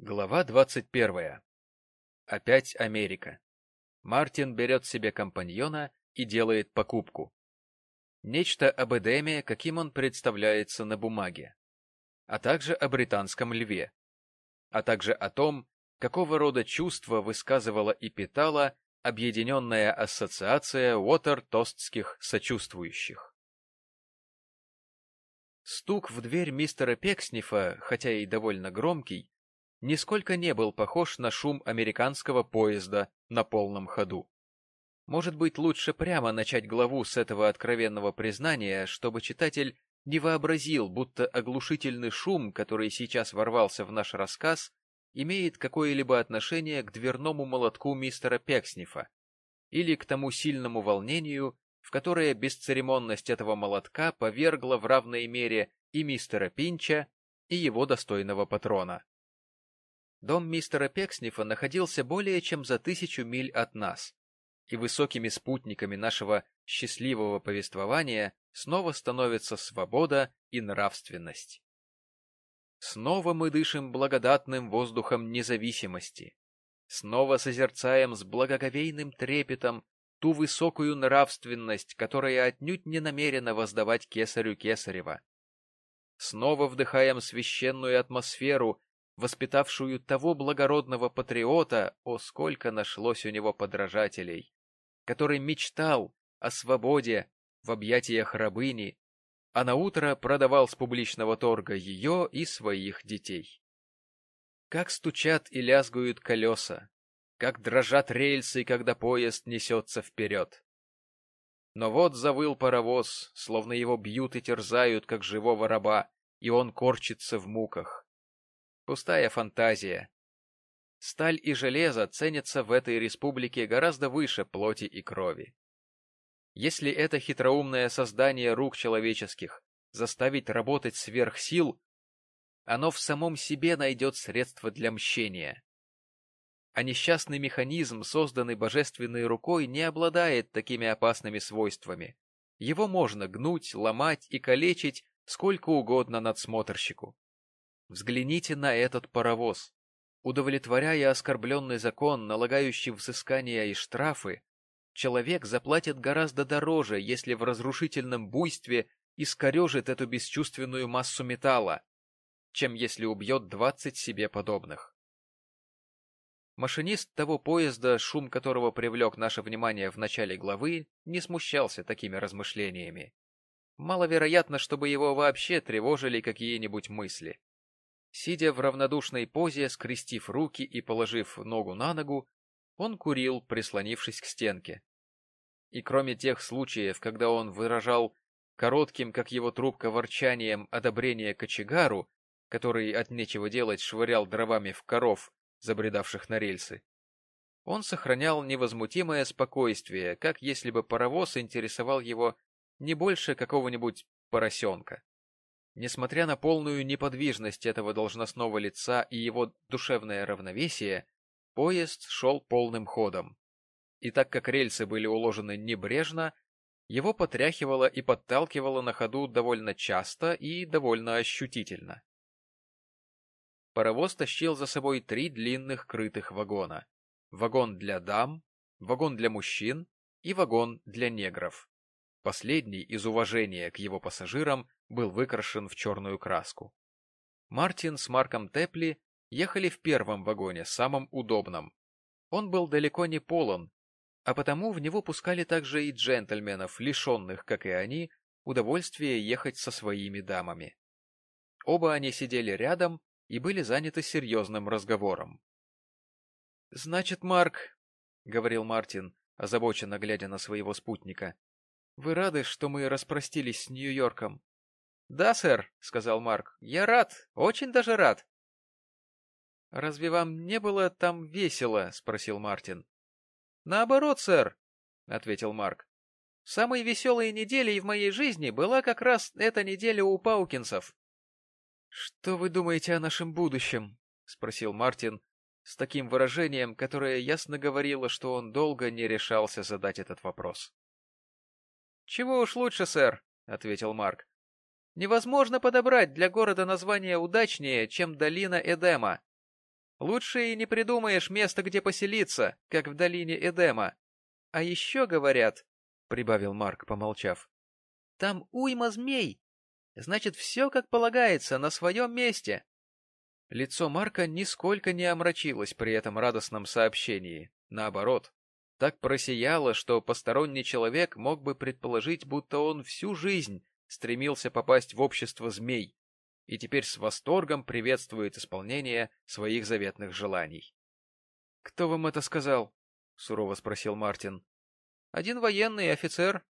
Глава двадцать первая. Опять Америка. Мартин берет себе компаньона и делает покупку. Нечто об Эдеме, каким он представляется на бумаге. А также о британском льве. А также о том, какого рода чувства высказывала и питала Объединенная ассоциация Уотер-Тостских сочувствующих. Стук в дверь мистера Пекснифа, хотя и довольно громкий, нисколько не был похож на шум американского поезда на полном ходу. Может быть, лучше прямо начать главу с этого откровенного признания, чтобы читатель не вообразил, будто оглушительный шум, который сейчас ворвался в наш рассказ, имеет какое-либо отношение к дверному молотку мистера Пекснифа или к тому сильному волнению, в которое бесцеремонность этого молотка повергла в равной мере и мистера Пинча, и его достойного патрона. Дом мистера Пекснифа находился более чем за тысячу миль от нас, и высокими спутниками нашего счастливого повествования снова становится свобода и нравственность. Снова мы дышим благодатным воздухом независимости. Снова созерцаем с благоговейным трепетом ту высокую нравственность, которая отнюдь не намерена воздавать кесарю кесарева. Снова вдыхаем священную атмосферу, воспитавшую того благородного патриота, о, сколько нашлось у него подражателей, который мечтал о свободе в объятиях рабыни, а наутро продавал с публичного торга ее и своих детей. Как стучат и лязгают колеса, как дрожат рельсы, когда поезд несется вперед. Но вот завыл паровоз, словно его бьют и терзают, как живого раба, и он корчится в муках. Пустая фантазия. Сталь и железо ценятся в этой республике гораздо выше плоти и крови. Если это хитроумное создание рук человеческих заставить работать сверх сил, оно в самом себе найдет средства для мщения. А несчастный механизм, созданный божественной рукой, не обладает такими опасными свойствами. Его можно гнуть, ломать и калечить сколько угодно надсмотрщику. Взгляните на этот паровоз. Удовлетворяя оскорбленный закон, налагающий взыскания и штрафы, человек заплатит гораздо дороже, если в разрушительном буйстве искорежит эту бесчувственную массу металла, чем если убьет двадцать себе подобных. Машинист того поезда, шум которого привлек наше внимание в начале главы, не смущался такими размышлениями. Маловероятно, чтобы его вообще тревожили какие-нибудь мысли. Сидя в равнодушной позе, скрестив руки и положив ногу на ногу, он курил, прислонившись к стенке. И кроме тех случаев, когда он выражал коротким, как его трубка, ворчанием одобрение кочегару, который от нечего делать швырял дровами в коров, забредавших на рельсы, он сохранял невозмутимое спокойствие, как если бы паровоз интересовал его не больше какого-нибудь поросенка. Несмотря на полную неподвижность этого должностного лица и его душевное равновесие, поезд шел полным ходом. И так как рельсы были уложены небрежно, его потряхивало и подталкивало на ходу довольно часто и довольно ощутительно. Паровоз тащил за собой три длинных крытых вагона. Вагон для дам, вагон для мужчин и вагон для негров. Последний, из уважения к его пассажирам, был выкрашен в черную краску. Мартин с Марком Тепли ехали в первом вагоне, самом удобном. Он был далеко не полон, а потому в него пускали также и джентльменов, лишенных, как и они, удовольствия ехать со своими дамами. Оба они сидели рядом и были заняты серьезным разговором. — Значит, Марк, — говорил Мартин, озабоченно глядя на своего спутника, — вы рады, что мы распростились с Нью-Йорком? — Да, сэр, — сказал Марк, — я рад, очень даже рад. — Разве вам не было там весело? — спросил Мартин. — Наоборот, сэр, — ответил Марк. — Самой веселой неделей в моей жизни была как раз эта неделя у Паукинсов. — Что вы думаете о нашем будущем? — спросил Мартин с таким выражением, которое ясно говорило, что он долго не решался задать этот вопрос. — Чего уж лучше, сэр, — ответил Марк. Невозможно подобрать для города название удачнее, чем долина Эдема. Лучше и не придумаешь место, где поселиться, как в долине Эдема. А еще говорят, — прибавил Марк, помолчав, — там уйма змей. Значит, все как полагается, на своем месте. Лицо Марка нисколько не омрачилось при этом радостном сообщении. Наоборот, так просияло, что посторонний человек мог бы предположить, будто он всю жизнь стремился попасть в общество змей и теперь с восторгом приветствует исполнение своих заветных желаний. — Кто вам это сказал? — сурово спросил Мартин. — Один военный офицер.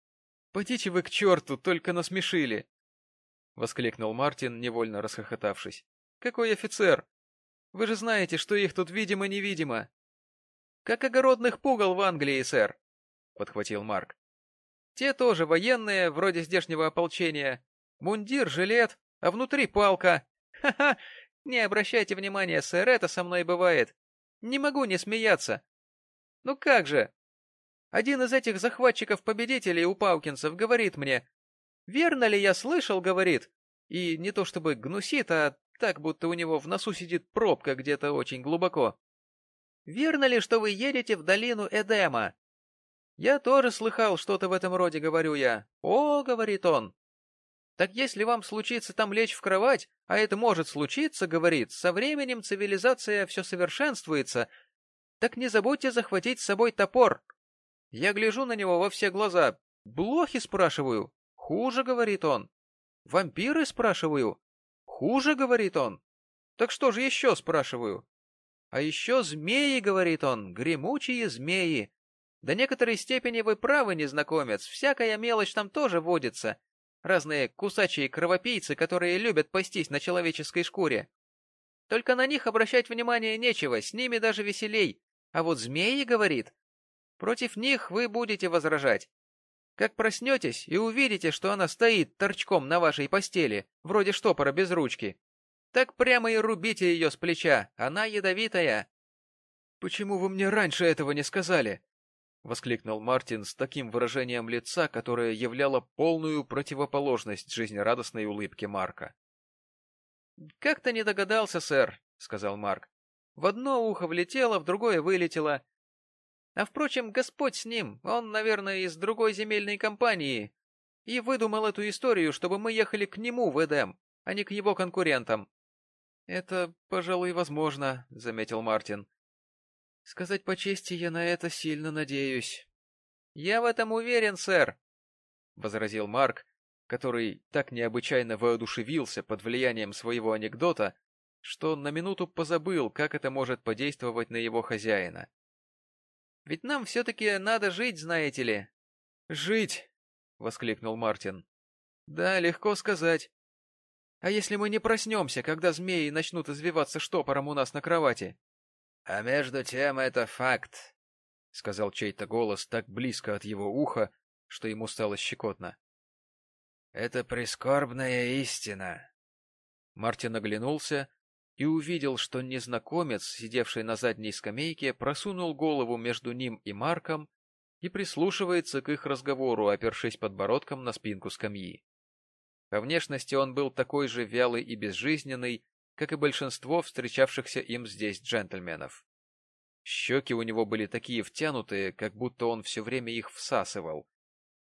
— Пойдите вы к черту, только насмешили! — воскликнул Мартин, невольно расхохотавшись. — Какой офицер? Вы же знаете, что их тут видимо-невидимо. — Как огородных пугал в Англии, сэр, — подхватил Марк. — Те тоже военные, вроде здешнего ополчения. Мундир, жилет, а внутри палка. Ха-ха! Не обращайте внимания, сэр, это со мной бывает. Не могу не смеяться. Ну как же? Один из этих захватчиков-победителей у Паукинцев говорит мне, «Верно ли я слышал, — говорит, — и не то чтобы гнусит, а так, будто у него в носу сидит пробка где-то очень глубоко. Верно ли, что вы едете в долину Эдема? Я тоже слыхал что-то в этом роде, говорю я. О, — говорит он, так если вам случится там лечь в кровать, а это может случиться, говорит, со временем цивилизация все совершенствуется, так не забудьте захватить с собой топор. Я гляжу на него во все глаза. Блохи, спрашиваю. Хуже, говорит он. Вампиры, спрашиваю. Хуже, говорит он. Так что же еще, спрашиваю. А еще змеи, говорит он, гремучие змеи. До некоторой степени вы правы, незнакомец, всякая мелочь там тоже водится, Разные кусачие кровопийцы, которые любят пастись на человеческой шкуре. Только на них обращать внимание нечего, с ними даже веселей. А вот змеи, говорит, против них вы будете возражать. Как проснетесь и увидите, что она стоит торчком на вашей постели, вроде штопора без ручки, так прямо и рубите ее с плеча, она ядовитая. — Почему вы мне раньше этого не сказали? — воскликнул Мартин с таким выражением лица, которое являло полную противоположность жизнерадостной улыбке Марка. — Как-то не догадался, сэр, — сказал Марк. — В одно ухо влетело, в другое вылетело. А, впрочем, Господь с ним, он, наверное, из другой земельной компании, и выдумал эту историю, чтобы мы ехали к нему в Эдем, а не к его конкурентам. — Это, пожалуй, возможно, — заметил Мартин. Сказать по чести, я на это сильно надеюсь. — Я в этом уверен, сэр, — возразил Марк, который так необычайно воодушевился под влиянием своего анекдота, что на минуту позабыл, как это может подействовать на его хозяина. — Ведь нам все-таки надо жить, знаете ли. — Жить! — воскликнул Мартин. — Да, легко сказать. А если мы не проснемся, когда змеи начнут извиваться штопором у нас на кровати? — А между тем это факт, — сказал чей-то голос так близко от его уха, что ему стало щекотно. — Это прискорбная истина. Мартин оглянулся и увидел, что незнакомец, сидевший на задней скамейке, просунул голову между ним и Марком и прислушивается к их разговору, опершись подбородком на спинку скамьи. По внешности он был такой же вялый и безжизненный, как и большинство встречавшихся им здесь джентльменов. Щеки у него были такие втянутые, как будто он все время их всасывал.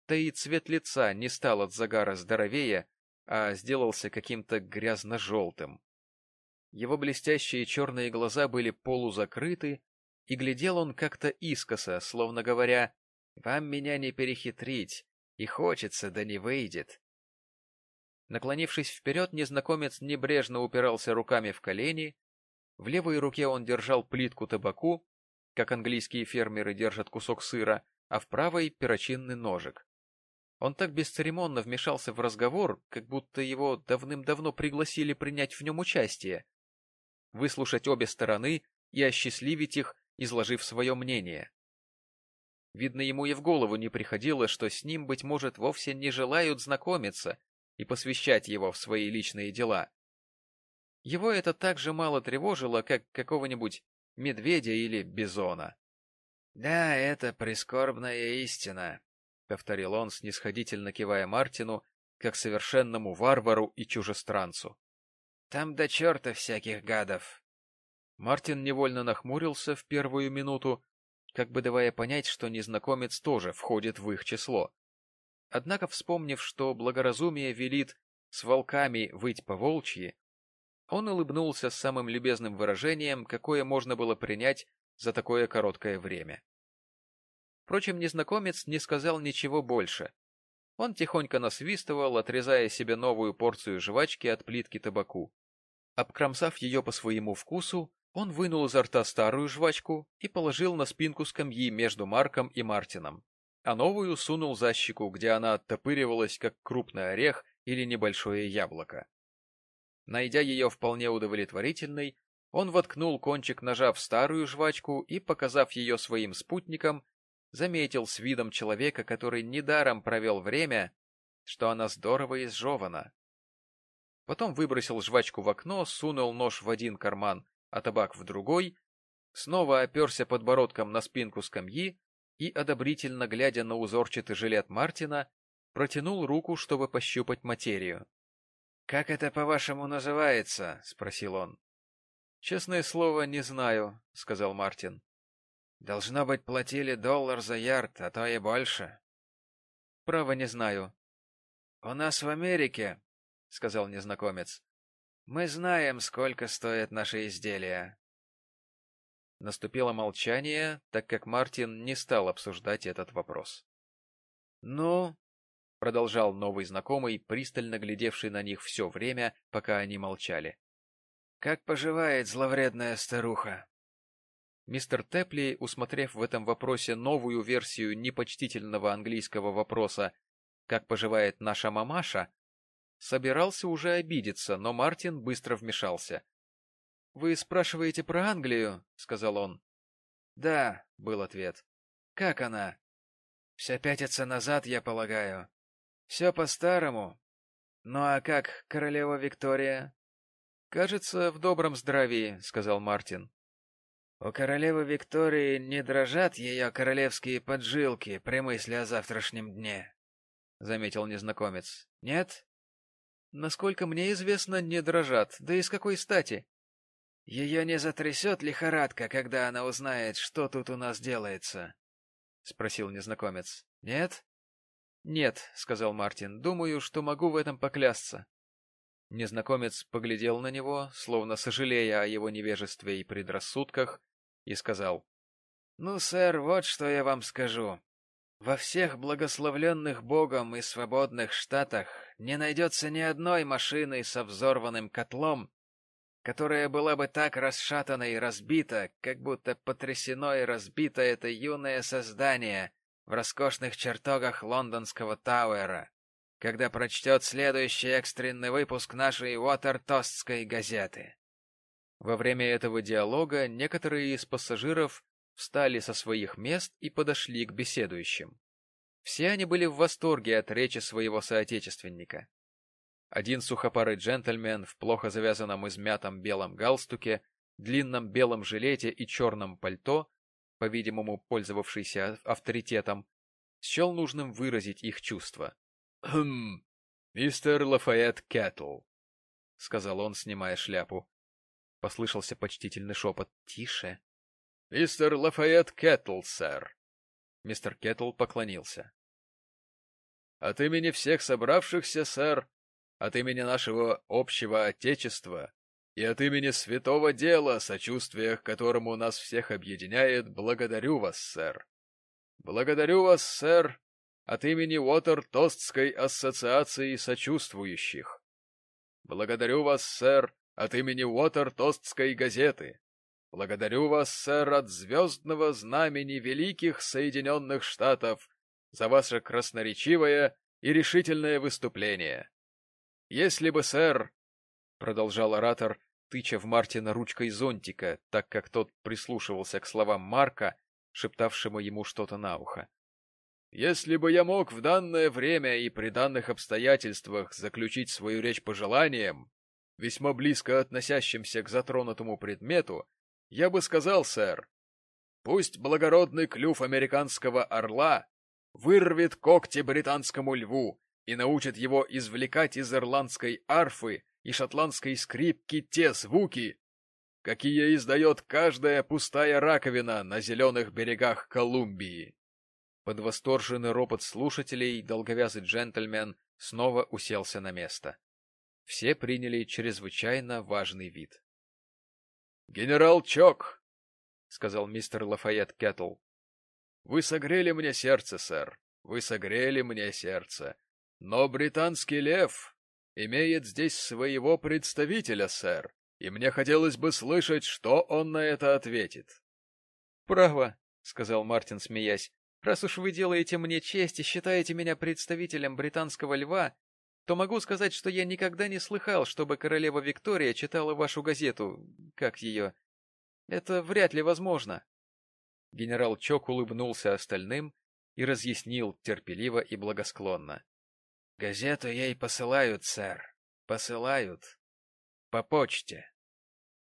Да и цвет лица не стал от загара здоровее, а сделался каким-то грязно-желтым. Его блестящие черные глаза были полузакрыты, и глядел он как-то искоса, словно говоря, «Вам меня не перехитрить, и хочется, да не выйдет». Наклонившись вперед, незнакомец небрежно упирался руками в колени, в левой руке он держал плитку табаку, как английские фермеры держат кусок сыра, а в правой — перочинный ножик. Он так бесцеремонно вмешался в разговор, как будто его давным-давно пригласили принять в нем участие, выслушать обе стороны и осчастливить их, изложив свое мнение. Видно, ему и в голову не приходило, что с ним, быть может, вовсе не желают знакомиться, и посвящать его в свои личные дела. Его это так же мало тревожило, как какого-нибудь медведя или бизона. — Да, это прискорбная истина, — повторил он, снисходительно кивая Мартину, как совершенному варвару и чужестранцу. — Там до черта всяких гадов. Мартин невольно нахмурился в первую минуту, как бы давая понять, что незнакомец тоже входит в их число. Однако, вспомнив, что благоразумие велит с волками выть по волчьи, он улыбнулся с самым любезным выражением, какое можно было принять за такое короткое время. Впрочем, незнакомец не сказал ничего больше. Он тихонько насвистывал, отрезая себе новую порцию жвачки от плитки табаку. Обкромсав ее по своему вкусу, он вынул изо рта старую жвачку и положил на спинку скамьи между Марком и Мартином, а новую сунул за щеку, где она оттопыривалась, как крупный орех или небольшое яблоко. Найдя ее вполне удовлетворительной, он воткнул кончик ножа в старую жвачку и, показав ее своим спутникам, заметил с видом человека, который недаром провел время, что она здорово изжевана. Потом выбросил жвачку в окно, сунул нож в один карман, а табак в другой, снова оперся подбородком на спинку скамьи и, одобрительно глядя на узорчатый жилет Мартина, протянул руку, чтобы пощупать материю. — Как это, по-вашему, называется? — спросил он. — Честное слово, не знаю, — сказал Мартин. — Должно быть, платили доллар за ярд, а то и больше. — Право не знаю. — У нас в Америке, — сказал незнакомец, — мы знаем, сколько стоят наши изделия. Наступило молчание, так как Мартин не стал обсуждать этот вопрос. — Ну, — продолжал новый знакомый, пристально глядевший на них все время, пока они молчали. — Как поживает зловредная старуха? Мистер Тепли, усмотрев в этом вопросе новую версию непочтительного английского вопроса «Как поживает наша мамаша?», собирался уже обидеться, но Мартин быстро вмешался. — Вы спрашиваете про Англию? — сказал он. — Да, — был ответ. — Как она? — Вся пятится назад, я полагаю. Все по-старому. Ну а как королева Виктория? — Кажется, в добром здравии, — сказал Мартин. — У королевы Виктории не дрожат ее королевские поджилки при мысли о завтрашнем дне, — заметил незнакомец. — Нет? — Насколько мне известно, не дрожат. Да и с какой стати? — Ее не затрясет лихорадка, когда она узнает, что тут у нас делается? — спросил незнакомец. — Нет? «Нет», — сказал Мартин, — «думаю, что могу в этом поклясться». Незнакомец поглядел на него, словно сожалея о его невежестве и предрассудках, и сказал, «Ну, сэр, вот что я вам скажу. Во всех благословленных Богом и свободных штатах не найдется ни одной машины со взорванным котлом, которая была бы так расшатана и разбита, как будто потрясено и разбито это юное создание, в роскошных чертогах лондонского Тауэра, когда прочтет следующий экстренный выпуск нашей Уотертостской газеты. Во время этого диалога некоторые из пассажиров встали со своих мест и подошли к беседующим. Все они были в восторге от речи своего соотечественника. Один сухопарый джентльмен в плохо завязанном измятом белом галстуке, длинном белом жилете и черном пальто по-видимому пользовавшийся авторитетом, счел нужным выразить их чувства. — Хм, мистер Лафайет Кэттл, — сказал он, снимая шляпу. Послышался почтительный шепот. — Тише. — Мистер Лафайет Кэттл, сэр. Мистер Кэттл поклонился. — От имени всех собравшихся, сэр, от имени нашего общего Отечества, и от имени святого дела, сочувствие к которому нас всех объединяет, благодарю вас, сэр. Благодарю вас, сэр, от имени Уотер-Тостской ассоциации сочувствующих. Благодарю вас, сэр, от имени Уотер-Тостской газеты. Благодарю вас, сэр, от звездного знамени Великих Соединенных Штатов за ваше красноречивое и решительное выступление. Если бы, сэр, — продолжал оратор, тыча в Мартина ручкой зонтика, так как тот прислушивался к словам Марка, шептавшему ему что-то на ухо. «Если бы я мог в данное время и при данных обстоятельствах заключить свою речь по желаниям, весьма близко относящимся к затронутому предмету, я бы сказал, сэр, пусть благородный клюв американского орла вырвет когти британскому льву и научит его извлекать из ирландской арфы и шотландской скрипки те звуки, какие издает каждая пустая раковина на зеленых берегах Колумбии. Под восторженный ропот слушателей долговязый джентльмен снова уселся на место. Все приняли чрезвычайно важный вид. — Генерал Чок, — сказал мистер Лафайет Кеттл, — вы согрели мне сердце, сэр, вы согрели мне сердце. Но британский лев имеет здесь своего представителя, сэр, и мне хотелось бы слышать, что он на это ответит. — Право, — сказал Мартин, смеясь, — раз уж вы делаете мне честь и считаете меня представителем британского льва, то могу сказать, что я никогда не слыхал, чтобы королева Виктория читала вашу газету, как ее. Это вряд ли возможно. Генерал Чок улыбнулся остальным и разъяснил терпеливо и благосклонно. — Газету ей посылают, сэр, посылают. По почте.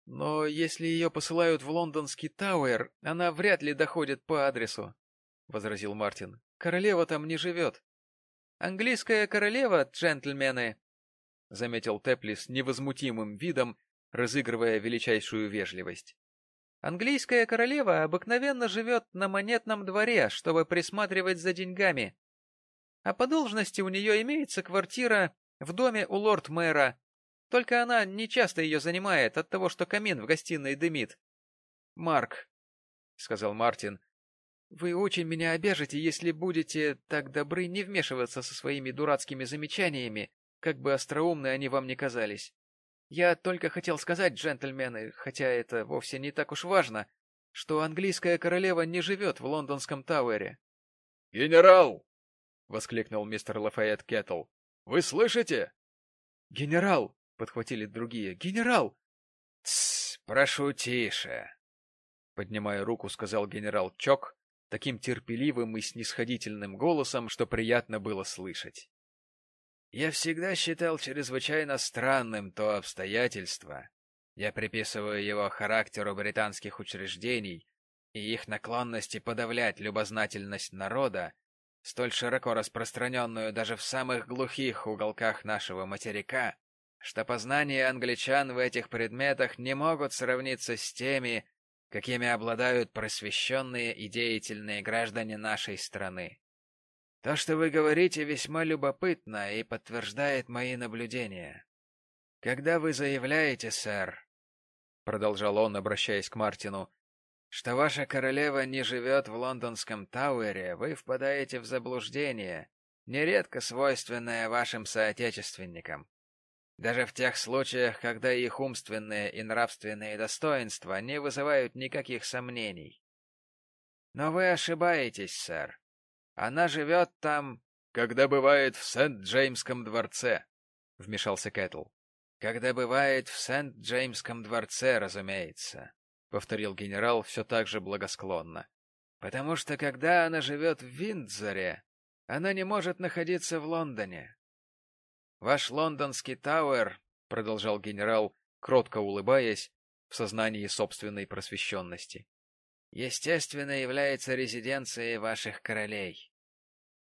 Но если ее посылают в лондонский Тауэр, она вряд ли доходит по адресу, — возразил Мартин. — Королева там не живет. — Английская королева, джентльмены, — заметил Тепли с невозмутимым видом, разыгрывая величайшую вежливость. Английская королева обыкновенно живет на монетном дворе, чтобы присматривать за деньгами. А по должности у нее имеется квартира в доме у лорд-мэра. Только она не часто ее занимает от того, что камин в гостиной дымит. — Марк, — сказал Мартин, — вы очень меня обяжете, если будете так добры не вмешиваться со своими дурацкими замечаниями, как бы остроумны они вам не казались. Я только хотел сказать, джентльмены, хотя это вовсе не так уж важно, что английская королева не живет в лондонском Тауэре. — Генерал! — воскликнул мистер Лафайет Кеттл. — Вы слышите? — Генерал! — подхватили другие. — Генерал! — Тссс, прошу тише! — поднимая руку, сказал генерал Чок таким терпеливым и снисходительным голосом, что приятно было слышать. Я всегда считал чрезвычайно странным то обстоятельство, я приписываю его характеру британских учреждений и их наклонности подавлять любознательность народа, столь широко распространенную даже в самых глухих уголках нашего материка, что познания англичан в этих предметах не могут сравниться с теми, какими обладают просвещенные и деятельные граждане нашей страны. То, что вы говорите, весьма любопытно и подтверждает мои наблюдения. Когда вы заявляете, сэр, — продолжал он, обращаясь к Мартину, — что ваша королева не живет в лондонском Тауэре, вы впадаете в заблуждение, нередко свойственное вашим соотечественникам. Даже в тех случаях, когда их умственные и нравственные достоинства не вызывают никаких сомнений. Но вы ошибаетесь, сэр. Она живет там... — Когда бывает в Сент-Джеймском дворце, — вмешался Кэтл. — Когда бывает в Сент-Джеймском дворце, разумеется, — повторил генерал все так же благосклонно. — Потому что когда она живет в Виндзоре, она не может находиться в Лондоне. Ваш лондонский Тауэр, — продолжал генерал, кротко улыбаясь, в сознании собственной просвещенности, естественно, является резиденцией ваших королей.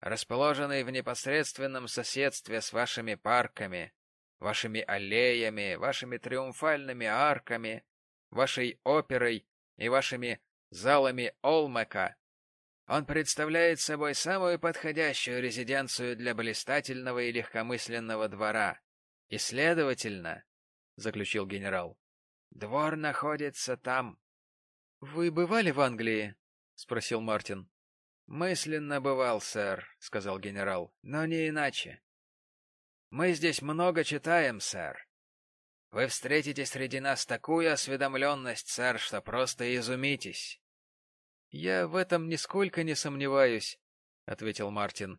Расположенный в непосредственном соседстве с вашими парками, вашими аллеями, вашими триумфальными арками, вашей оперой и вашими залами Олмека, он представляет собой самую подходящую резиденцию для блистательного и легкомысленного двора. И, следовательно, — заключил генерал, — двор находится там. — Вы бывали в Англии? — спросил Мартин. — Мысленно бывал, сэр, — сказал генерал, — но не иначе. Мы здесь много читаем, сэр. Вы встретите среди нас такую осведомленность, сэр, что просто изумитесь. — Я в этом нисколько не сомневаюсь, — ответил Мартин.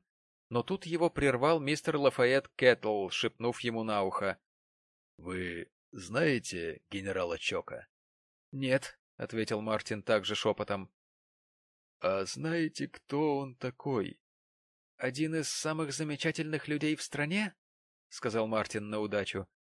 Но тут его прервал мистер Лафайет Кэттл, шепнув ему на ухо. — Вы знаете генерала Чока? — Нет, — ответил Мартин также шепотом. — А знаете, кто он такой? — Один из самых замечательных людей в стране? — сказал Мартин на удачу. —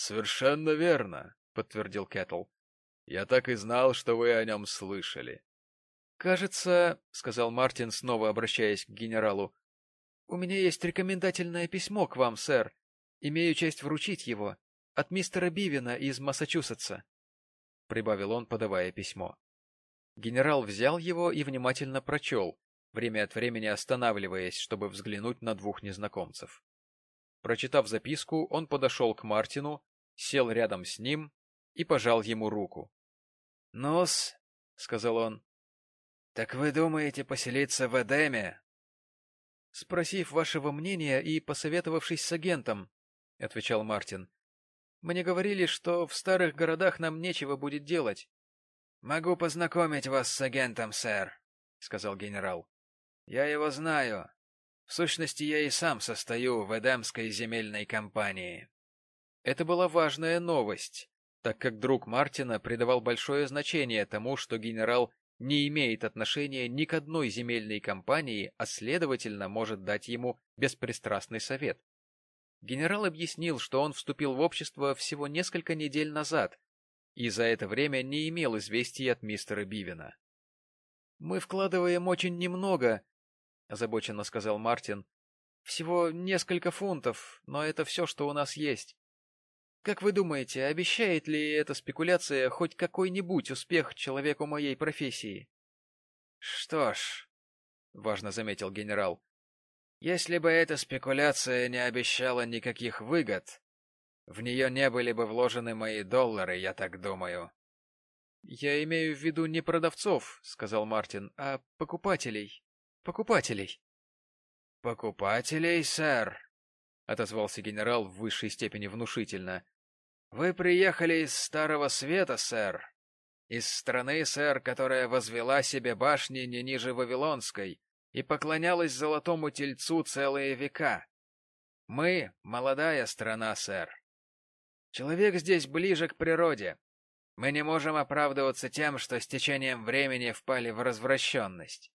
Совершенно верно, — подтвердил Кэтл. — Я так и знал, что вы о нем слышали. — Кажется, — сказал Мартин, снова обращаясь к генералу, — у меня есть рекомендательное письмо к вам, сэр. Имею честь вручить его. От мистера Бивина из Массачусетса. прибавил он, подавая письмо. Генерал взял его и внимательно прочел, время от времени останавливаясь, чтобы взглянуть на двух незнакомцев. Прочитав записку, он подошел к Мартину, сел рядом с ним и пожал ему руку. — Ну-с, — сказал он, — так вы думаете поселиться в Эдеме? — Спросив вашего мнения и посоветовавшись с агентом, — отвечал Мартин, — мне говорили, что в старых городах нам нечего будет делать. — Могу познакомить вас с агентом, сэр, — сказал генерал. — Я его знаю. В сущности, я и сам состою в Эдемской земельной компании. Это была важная новость, так как друг Мартина придавал большое значение тому, что генерал не имеет отношения ни к одной земельной компании, а следовательно может дать ему беспристрастный совет. Генерал объяснил, что он вступил в общество всего несколько недель назад и за это время не имел известий от мистера Бивина. «Мы вкладываем очень немного, — озабоченно сказал Мартин. — Всего несколько фунтов, но это все, что у нас есть. Как вы думаете, обещает ли эта спекуляция хоть какой-нибудь успех человеку моей профессии? — Что ж, — важно заметил генерал, — если бы эта спекуляция не обещала никаких выгод, в нее не были бы вложены мои доллары, я так думаю. — Я имею в виду не продавцов, — сказал Мартин, — а покупателей покупателей. — Покупателей, сэр, — отозвался генерал в высшей степени внушительно. — Вы приехали из Старого Света, сэр. Из страны, сэр, которая возвела себе башни не ниже Вавилонской и поклонялась золотому тельцу целые века. Мы — молодая страна, сэр. Человек здесь ближе к природе. Мы не можем оправдываться тем, что с течением времени впали в развращенность.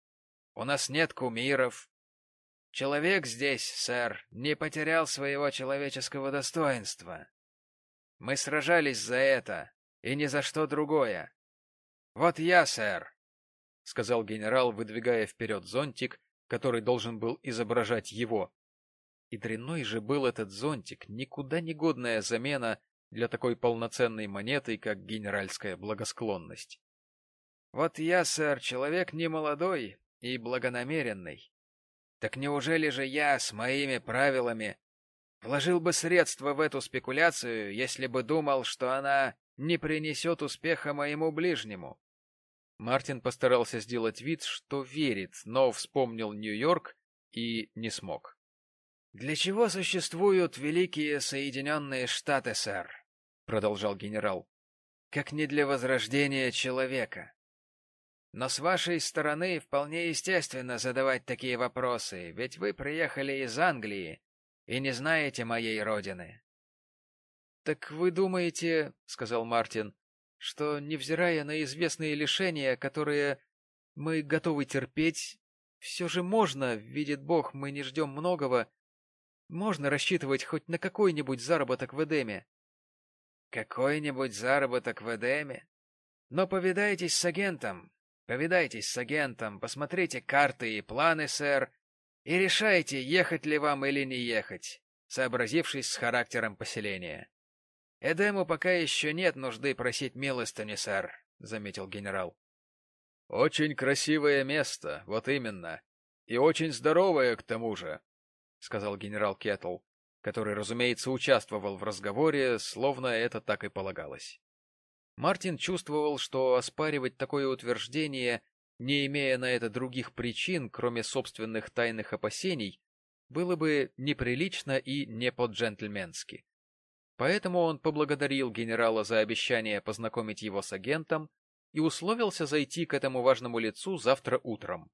У нас нет кумиров. Человек здесь, сэр, не потерял своего человеческого достоинства. Мы сражались за это, и ни за что другое. Вот я, сэр, — сказал генерал, выдвигая вперед зонтик, который должен был изображать его. И дрянной же был этот зонтик, никуда не годная замена для такой полноценной монеты, как генеральская благосклонность. Вот я, сэр, человек не молодой, и благонамеренный. Так неужели же я с моими правилами вложил бы средства в эту спекуляцию, если бы думал, что она не принесет успеха моему ближнему? Мартин постарался сделать вид, что верит, но вспомнил Нью-Йорк и не смог. — Для чего существуют великие Соединенные Штаты, сэр? — продолжал генерал. — Как не для возрождения человека. Но с вашей стороны вполне естественно задавать такие вопросы, ведь вы приехали из Англии и не знаете моей родины. — Так вы думаете, — сказал Мартин, — что, невзирая на известные лишения, которые мы готовы терпеть, все же можно, видит Бог, мы не ждем многого, можно рассчитывать хоть на какой-нибудь заработок в Эдеме? — Какой-нибудь заработок в Эдеме? Но повидайтесь с агентом, Повидайтесь с агентом, посмотрите карты и планы, сэр, и решайте, ехать ли вам или не ехать, сообразившись с характером поселения. — Эдему пока еще нет нужды просить милостыни, сэр, — заметил генерал. — Очень красивое место, вот именно, и очень здоровое к тому же, — сказал генерал Кеттл, который, разумеется, участвовал в разговоре, словно это так и полагалось. Мартин чувствовал, что оспаривать такое утверждение, не имея на это других причин, кроме собственных тайных опасений, было бы неприлично и не по-джентльменски. Поэтому он поблагодарил генерала за обещание познакомить его с агентом и условился зайти к этому важному лицу завтра утром.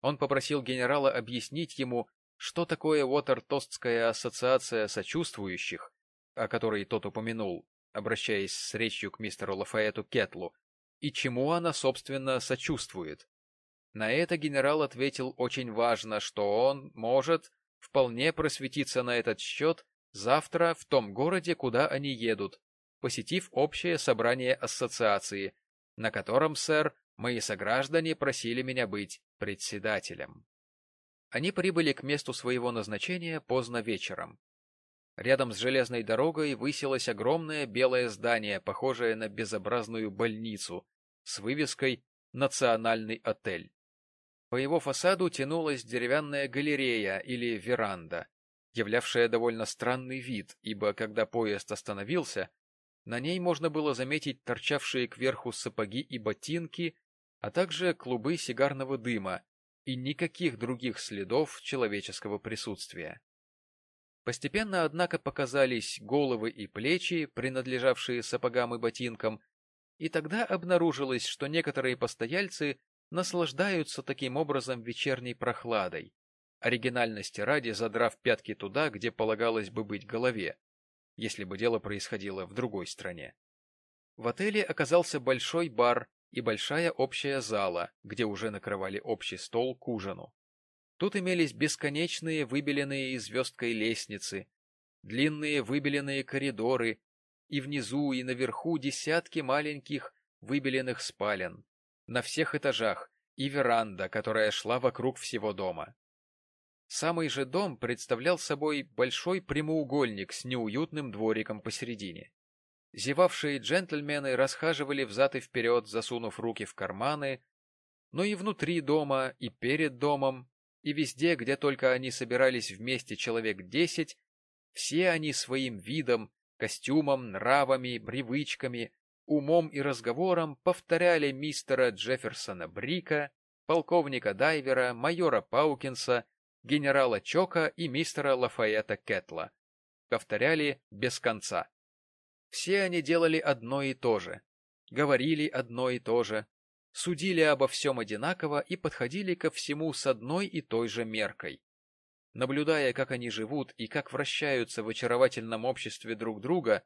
Он попросил генерала объяснить ему, что такое Уотертостская ассоциация сочувствующих, о которой тот упомянул, обращаясь с речью к мистеру Лафаэту Кетлу, и чему она, собственно, сочувствует. На это генерал ответил очень важно, что он может вполне просветиться на этот счет завтра в том городе, куда они едут, посетив общее собрание ассоциации, на котором, сэр, мои сограждане просили меня быть председателем. Они прибыли к месту своего назначения поздно вечером. Рядом с железной дорогой высилось огромное белое здание, похожее на безобразную больницу, с вывеской «Национальный отель». По его фасаду тянулась деревянная галерея или веранда, являвшая довольно странный вид, ибо когда поезд остановился, на ней можно было заметить торчавшие кверху сапоги и ботинки, а также клубы сигарного дыма и никаких других следов человеческого присутствия. Постепенно, однако, показались головы и плечи, принадлежавшие сапогам и ботинкам, и тогда обнаружилось, что некоторые постояльцы наслаждаются таким образом вечерней прохладой, оригинальности ради задрав пятки туда, где полагалось бы быть голове, если бы дело происходило в другой стране. В отеле оказался большой бар и большая общая зала, где уже накрывали общий стол к ужину. Тут имелись бесконечные выбеленные звездкой лестницы, длинные выбеленные коридоры, и внизу и наверху десятки маленьких выбеленных спален, на всех этажах, и веранда, которая шла вокруг всего дома. Самый же дом представлял собой большой прямоугольник с неуютным двориком посередине. Зевавшие джентльмены расхаживали взад и вперед, засунув руки в карманы, но и внутри дома, и перед домом и везде, где только они собирались вместе человек десять, все они своим видом, костюмом, нравами, привычками, умом и разговором повторяли мистера Джефферсона Брика, полковника Дайвера, майора Паукинса, генерала Чока и мистера Лафаэта Кетла. Повторяли без конца. Все они делали одно и то же, говорили одно и то же, судили обо всем одинаково и подходили ко всему с одной и той же меркой. Наблюдая, как они живут и как вращаются в очаровательном обществе друг друга,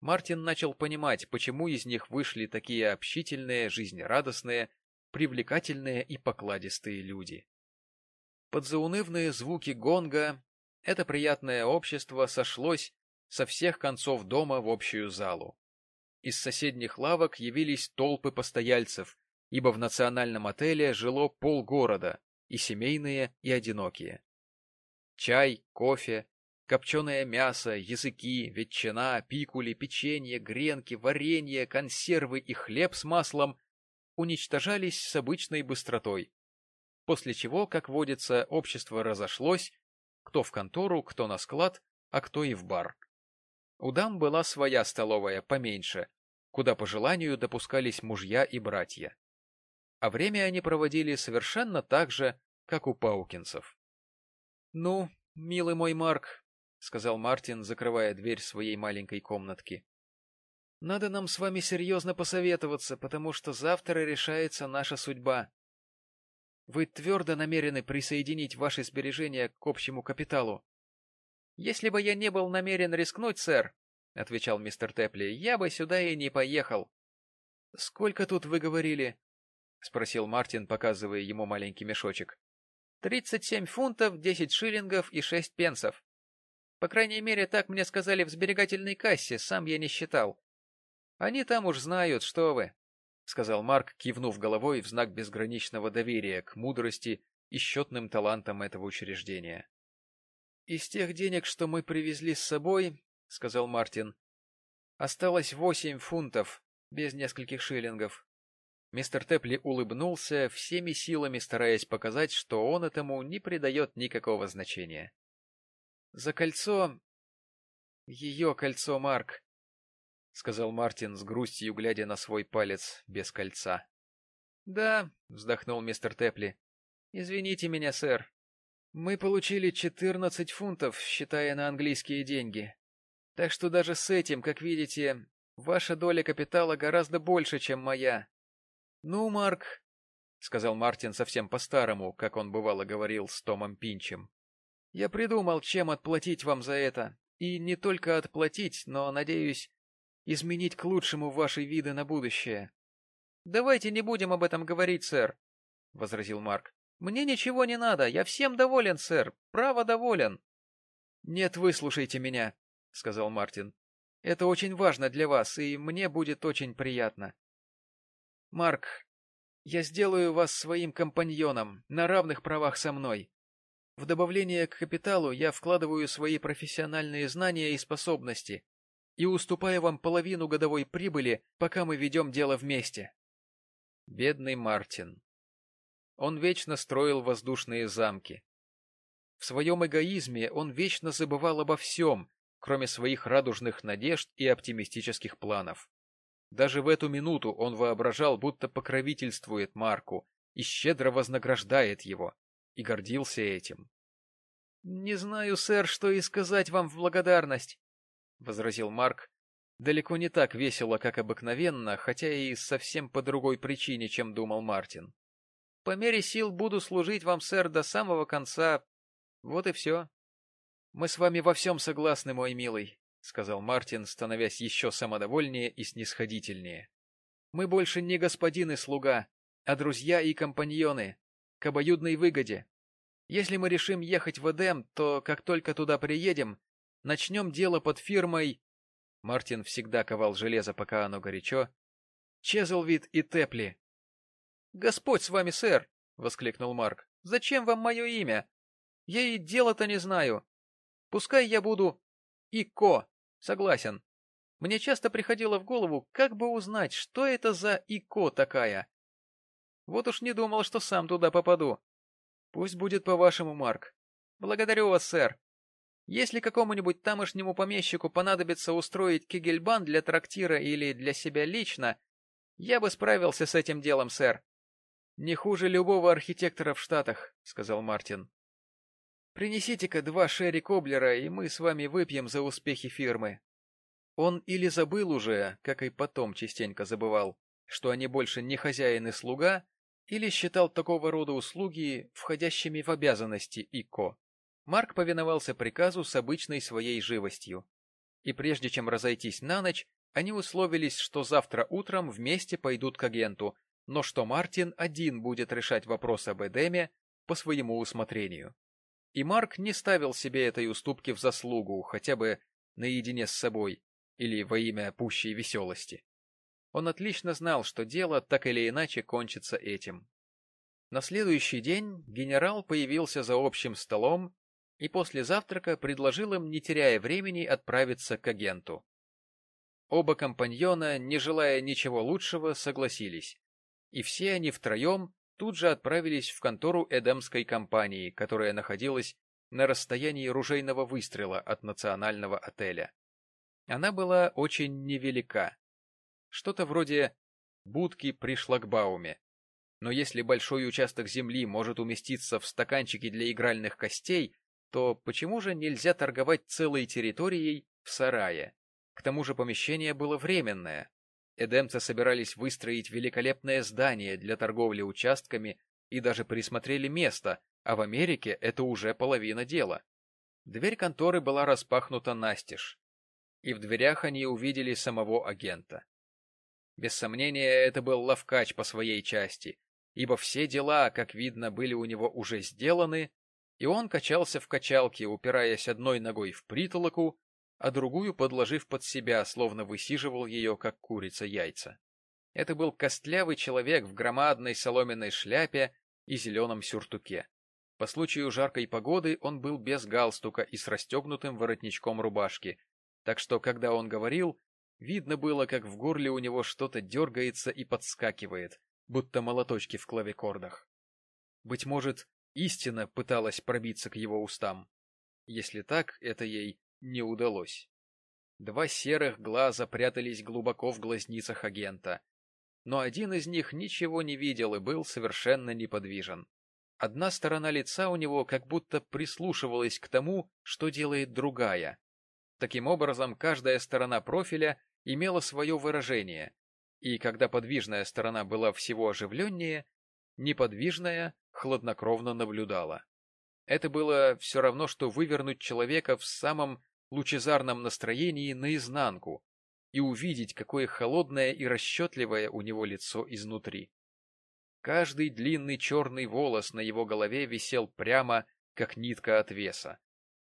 Мартин начал понимать, почему из них вышли такие общительные, жизнерадостные, привлекательные и покладистые люди. Под заунывные звуки гонга это приятное общество сошлось со всех концов дома в общую залу. Из соседних лавок явились толпы постояльцев, ибо в национальном отеле жило полгорода, и семейные, и одинокие. Чай, кофе, копченое мясо, языки, ветчина, пикули, печенье, гренки, варенье, консервы и хлеб с маслом уничтожались с обычной быстротой, после чего, как водится, общество разошлось, кто в контору, кто на склад, а кто и в бар. У дам была своя столовая поменьше, куда по желанию допускались мужья и братья а время они проводили совершенно так же, как у паукинцев. — Ну, милый мой Марк, — сказал Мартин, закрывая дверь своей маленькой комнатки, — надо нам с вами серьезно посоветоваться, потому что завтра решается наша судьба. Вы твердо намерены присоединить ваши сбережения к общему капиталу. — Если бы я не был намерен рискнуть, сэр, — отвечал мистер Тепли, — я бы сюда и не поехал. — Сколько тут вы говорили? — спросил Мартин, показывая ему маленький мешочек. — Тридцать семь фунтов, десять шиллингов и шесть пенсов. По крайней мере, так мне сказали в сберегательной кассе, сам я не считал. Они там уж знают, что вы, — сказал Марк, кивнув головой в знак безграничного доверия к мудрости и счетным талантам этого учреждения. — Из тех денег, что мы привезли с собой, — сказал Мартин, — осталось восемь фунтов, без нескольких шиллингов. Мистер Тепли улыбнулся, всеми силами стараясь показать, что он этому не придает никакого значения. — За кольцо... Ее кольцо, Марк, — сказал Мартин с грустью, глядя на свой палец без кольца. — Да, — вздохнул мистер Тепли. — Извините меня, сэр. Мы получили четырнадцать фунтов, считая на английские деньги. Так что даже с этим, как видите, ваша доля капитала гораздо больше, чем моя. — Ну, Марк, — сказал Мартин совсем по-старому, как он бывало говорил с Томом Пинчем, — я придумал, чем отплатить вам за это. И не только отплатить, но, надеюсь, изменить к лучшему ваши виды на будущее. — Давайте не будем об этом говорить, сэр, — возразил Марк. — Мне ничего не надо, я всем доволен, сэр, право доволен. — Нет, выслушайте меня, — сказал Мартин. — Это очень важно для вас, и мне будет очень приятно. Марк, я сделаю вас своим компаньоном, на равных правах со мной. В добавление к капиталу я вкладываю свои профессиональные знания и способности и уступаю вам половину годовой прибыли, пока мы ведем дело вместе. Бедный Мартин. Он вечно строил воздушные замки. В своем эгоизме он вечно забывал обо всем, кроме своих радужных надежд и оптимистических планов. Даже в эту минуту он воображал, будто покровительствует Марку и щедро вознаграждает его, и гордился этим. — Не знаю, сэр, что и сказать вам в благодарность, — возразил Марк, далеко не так весело, как обыкновенно, хотя и совсем по другой причине, чем думал Мартин. — По мере сил буду служить вам, сэр, до самого конца. Вот и все. — Мы с вами во всем согласны, мой милый, — сказал Мартин, становясь еще самодовольнее и снисходительнее. — Мы больше не господин и слуга, а друзья и компаньоны, к обоюдной выгоде. Если мы решим ехать в Эдем, то, как только туда приедем, начнем дело под фирмой... Мартин всегда ковал железо, пока оно горячо. Чезлвид и Тепли. — Господь с вами, сэр! — воскликнул Марк. — Зачем вам мое имя? Я и дела-то не знаю. Пускай я буду Ико. Согласен. Мне часто приходило в голову, как бы узнать, что это за ИКО такая. Вот уж не думал, что сам туда попаду. Пусть будет по-вашему, Марк. Благодарю вас, сэр. Если какому-нибудь тамошнему помещику понадобится устроить кегельбан для трактира или для себя лично, я бы справился с этим делом, сэр. Не хуже любого архитектора в Штатах, — сказал Мартин. Принесите-ка два Шерри Коблера, и мы с вами выпьем за успехи фирмы. Он или забыл уже, как и потом частенько забывал, что они больше не хозяин и слуга, или считал такого рода услуги входящими в обязанности ИКО. Марк повиновался приказу с обычной своей живостью. И прежде чем разойтись на ночь, они условились, что завтра утром вместе пойдут к агенту, но что Мартин один будет решать вопрос об Эдеме по своему усмотрению. И Марк не ставил себе этой уступки в заслугу, хотя бы наедине с собой, или во имя пущей веселости. Он отлично знал, что дело так или иначе кончится этим. На следующий день генерал появился за общим столом и после завтрака предложил им, не теряя времени, отправиться к агенту. Оба компаньона, не желая ничего лучшего, согласились, и все они втроем тут же отправились в контору Эдемской компании, которая находилась на расстоянии ружейного выстрела от национального отеля. Она была очень невелика. Что-то вроде будки при шлагбауме. Но если большой участок земли может уместиться в стаканчике для игральных костей, то почему же нельзя торговать целой территорией в сарае? К тому же помещение было временное, Эдемцы собирались выстроить великолепное здание для торговли участками и даже присмотрели место, а в Америке это уже половина дела. Дверь конторы была распахнута настежь, и в дверях они увидели самого агента. Без сомнения, это был ловкач по своей части, ибо все дела, как видно, были у него уже сделаны, и он качался в качалке, упираясь одной ногой в притолоку, а другую подложив под себя, словно высиживал ее, как курица яйца. Это был костлявый человек в громадной соломенной шляпе и зеленом сюртуке. По случаю жаркой погоды он был без галстука и с расстегнутым воротничком рубашки, так что, когда он говорил, видно было, как в горле у него что-то дергается и подскакивает, будто молоточки в клавикордах. Быть может, истина пыталась пробиться к его устам. Если так, это ей не удалось. Два серых глаза прятались глубоко в глазницах агента, но один из них ничего не видел и был совершенно неподвижен. Одна сторона лица у него как будто прислушивалась к тому, что делает другая. Таким образом, каждая сторона профиля имела свое выражение, и когда подвижная сторона была всего оживленнее, неподвижная хладнокровно наблюдала. Это было все равно, что вывернуть человека в самом лучезарном настроении наизнанку и увидеть, какое холодное и расчетливое у него лицо изнутри. Каждый длинный черный волос на его голове висел прямо, как нитка от веса.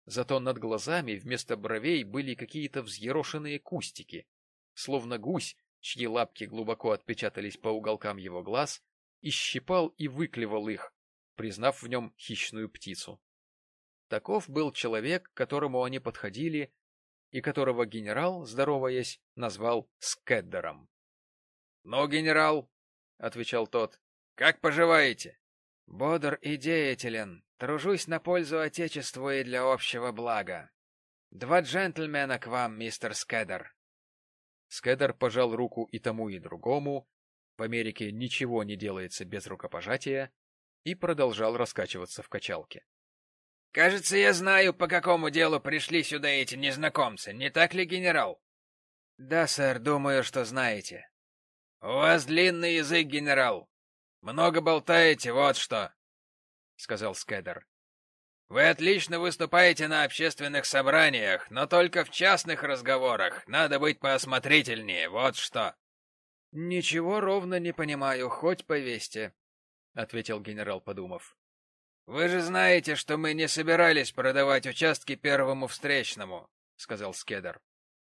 Зато над глазами вместо бровей были какие-то взъерошенные кустики, словно гусь, чьи лапки глубоко отпечатались по уголкам его глаз, исщипал и выклевал их, признав в нем хищную птицу. Таков был человек, к которому они подходили и которого генерал, здороваясь, назвал Скеддером. — Ну, генерал, — отвечал тот, — как поживаете? — Бодр и деятелен, тружусь на пользу Отечеству и для общего блага. Два джентльмена к вам, мистер Скеддер. Скеддер пожал руку и тому, и другому, в Америке ничего не делается без рукопожатия, и продолжал раскачиваться в качалке. — Кажется, я знаю, по какому делу пришли сюда эти незнакомцы, не так ли, генерал? — Да, сэр, думаю, что знаете. — У вас длинный язык, генерал. Много болтаете, вот что, — сказал Скедер. — Вы отлично выступаете на общественных собраниях, но только в частных разговорах надо быть поосмотрительнее, вот что. — Ничего ровно не понимаю, хоть повесьте, — ответил генерал, подумав. Вы же знаете, что мы не собирались продавать участки первому встречному, сказал Скедер.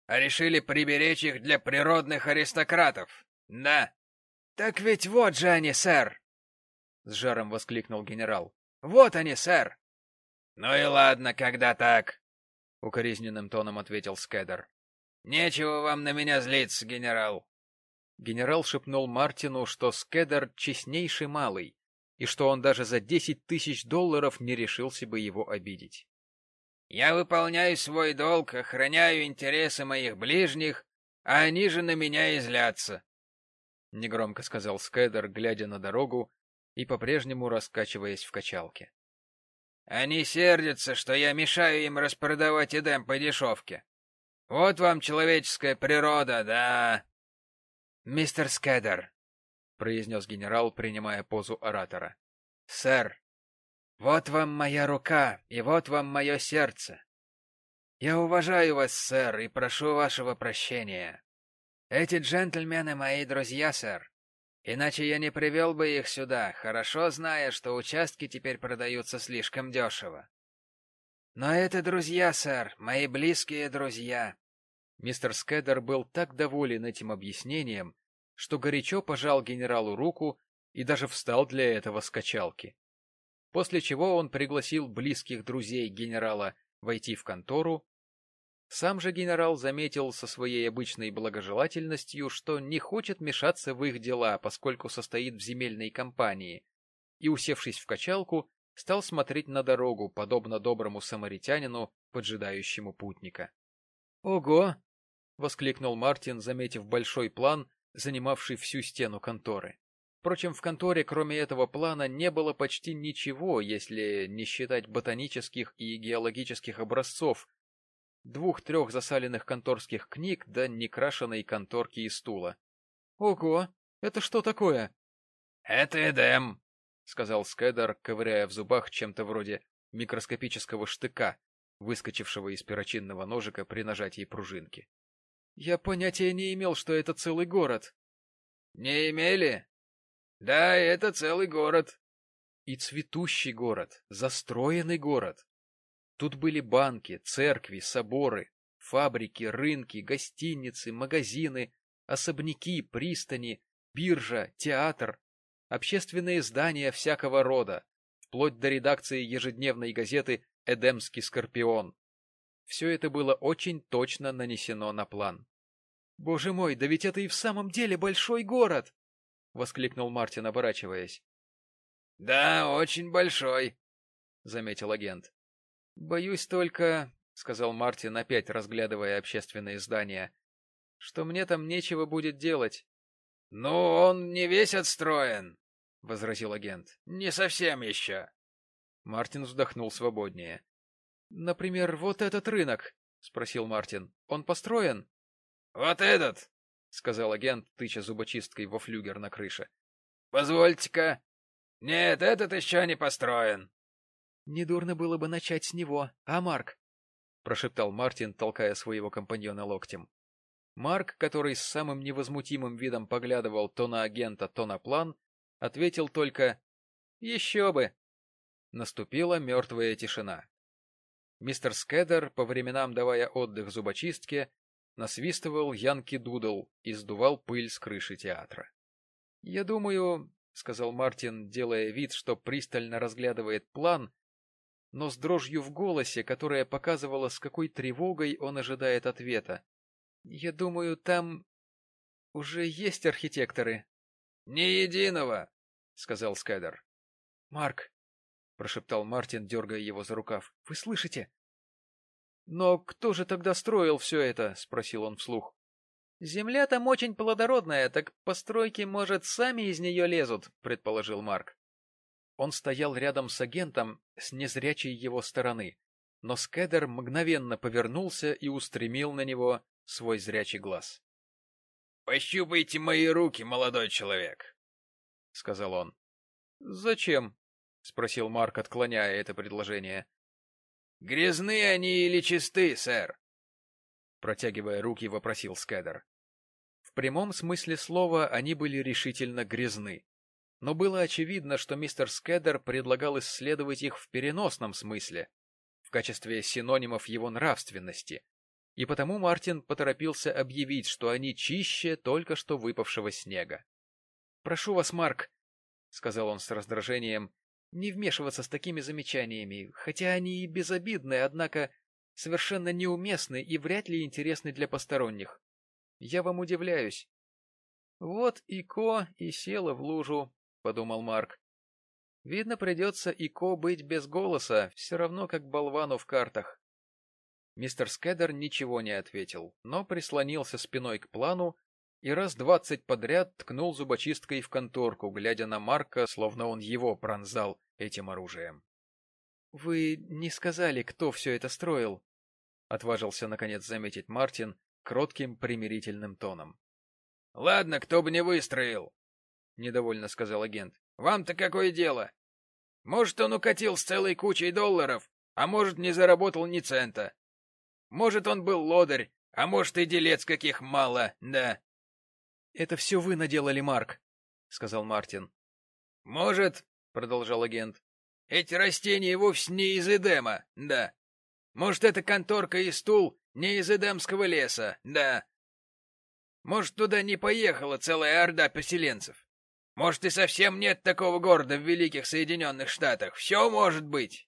А решили приберечь их для природных аристократов. Да. Так ведь вот же они, сэр, с жаром воскликнул генерал. Вот они, сэр. Ну и ладно, когда так, укоризненным тоном ответил Скедер. Нечего вам на меня злиться, генерал. Генерал шепнул Мартину, что Скедер честнейший малый, и что он даже за десять тысяч долларов не решился бы его обидеть. «Я выполняю свой долг, охраняю интересы моих ближних, а они же на меня излятся», — негромко сказал Скэдер, глядя на дорогу и по-прежнему раскачиваясь в качалке. «Они сердятся, что я мешаю им распродавать Эдем по дешевке. Вот вам человеческая природа, да...» «Мистер Скэдер», — произнес генерал, принимая позу оратора. — Сэр, вот вам моя рука, и вот вам мое сердце. Я уважаю вас, сэр, и прошу вашего прощения. Эти джентльмены мои друзья, сэр. Иначе я не привел бы их сюда, хорошо зная, что участки теперь продаются слишком дешево. Но это друзья, сэр, мои близкие друзья. Мистер Скеддер был так доволен этим объяснением, что горячо пожал генералу руку и даже встал для этого с качалки. После чего он пригласил близких друзей генерала войти в контору. Сам же генерал заметил со своей обычной благожелательностью, что не хочет мешаться в их дела, поскольку состоит в земельной компании, и, усевшись в качалку, стал смотреть на дорогу, подобно доброму самаритянину, поджидающему путника. «Ого!» — воскликнул Мартин, заметив большой план, занимавший всю стену конторы. Впрочем, в конторе, кроме этого плана, не было почти ничего, если не считать ботанических и геологических образцов, двух-трех засаленных конторских книг да некрашенной конторки и стула. — Ого! Это что такое? — Это Эдем, — сказал Скэдер, ковыряя в зубах чем-то вроде микроскопического штыка, выскочившего из перочинного ножика при нажатии пружинки. Я понятия не имел, что это целый город. Не имели? Да, это целый город. И цветущий город, застроенный город. Тут были банки, церкви, соборы, фабрики, рынки, гостиницы, магазины, особняки, пристани, биржа, театр, общественные здания всякого рода, вплоть до редакции ежедневной газеты «Эдемский скорпион», все это было очень точно нанесено на план. — Боже мой, да ведь это и в самом деле большой город! — воскликнул Мартин, оборачиваясь. — Да, очень большой, — заметил агент. — Боюсь только, — сказал Мартин, опять разглядывая общественные здания, — что мне там нечего будет делать. — Ну, он не весь отстроен, — возразил агент. — Не совсем еще. Мартин вздохнул свободнее. — Например, вот этот рынок, — спросил Мартин. — Он построен? — Вот этот, — сказал агент, тыча зубочисткой во флюгер на крыше. — Позвольте-ка. Нет, этот еще не построен. — Недурно было бы начать с него, а, Марк? — прошептал Мартин, толкая своего компаньона локтем. Марк, который с самым невозмутимым видом поглядывал то на агента, то на план, ответил только «Еще бы!». Наступила мертвая тишина. Мистер Скедер, по временам давая отдых зубочистке, насвистывал Янки Дудл и сдувал пыль с крыши театра. — Я думаю, — сказал Мартин, делая вид, что пристально разглядывает план, но с дрожью в голосе, которая показывала, с какой тревогой он ожидает ответа. — Я думаю, там уже есть архитекторы. — Ни единого, — сказал Скайдер. — Марк, — прошептал Мартин, дергая его за рукав, — вы слышите? — Но кто же тогда строил все это? — спросил он вслух. — Земля там очень плодородная, так постройки, может, сами из нее лезут, — предположил Марк. Он стоял рядом с агентом с незрячей его стороны, но Скедер мгновенно повернулся и устремил на него свой зрячий глаз. — Пощупайте мои руки, молодой человек, — сказал он. — Зачем? — спросил Марк, отклоняя это предложение. — Грязны они или чисты, сэр? Протягивая руки, вопросил Скедер. В прямом смысле слова они были решительно грязны. Но было очевидно, что мистер Скедер предлагал исследовать их в переносном смысле, в качестве синонимов его нравственности, и потому Мартин поторопился объявить, что они чище только что выпавшего снега. — Прошу вас, Марк, — сказал он с раздражением, — не вмешиваться с такими замечаниями, хотя они и безобидны, однако совершенно неуместны и вряд ли интересны для посторонних. Я вам удивляюсь. Вот и Ко и села в лужу, подумал Марк. Видно, придется Ико быть без голоса, все равно как болвану в картах. Мистер Скедер ничего не ответил, но прислонился спиной к плану и раз двадцать подряд ткнул зубочисткой в конторку, глядя на Марка, словно он его пронзал этим оружием. — Вы не сказали, кто все это строил? — отважился, наконец, заметить Мартин кротким примирительным тоном. — Ладно, кто бы не выстроил, — недовольно сказал агент. — Вам-то какое дело? Может, он укатил с целой кучей долларов, а может, не заработал ни цента. Может, он был лодырь, а может, и делец каких мало, да. — Это все вы наделали, Марк, — сказал Мартин. — Может, — продолжал агент, — эти растения вовсе не из Эдема, да. Может, эта конторка и стул не из Эдемского леса, да. Может, туда не поехала целая орда поселенцев. Может, и совсем нет такого города в Великих Соединенных Штатах. Все может быть.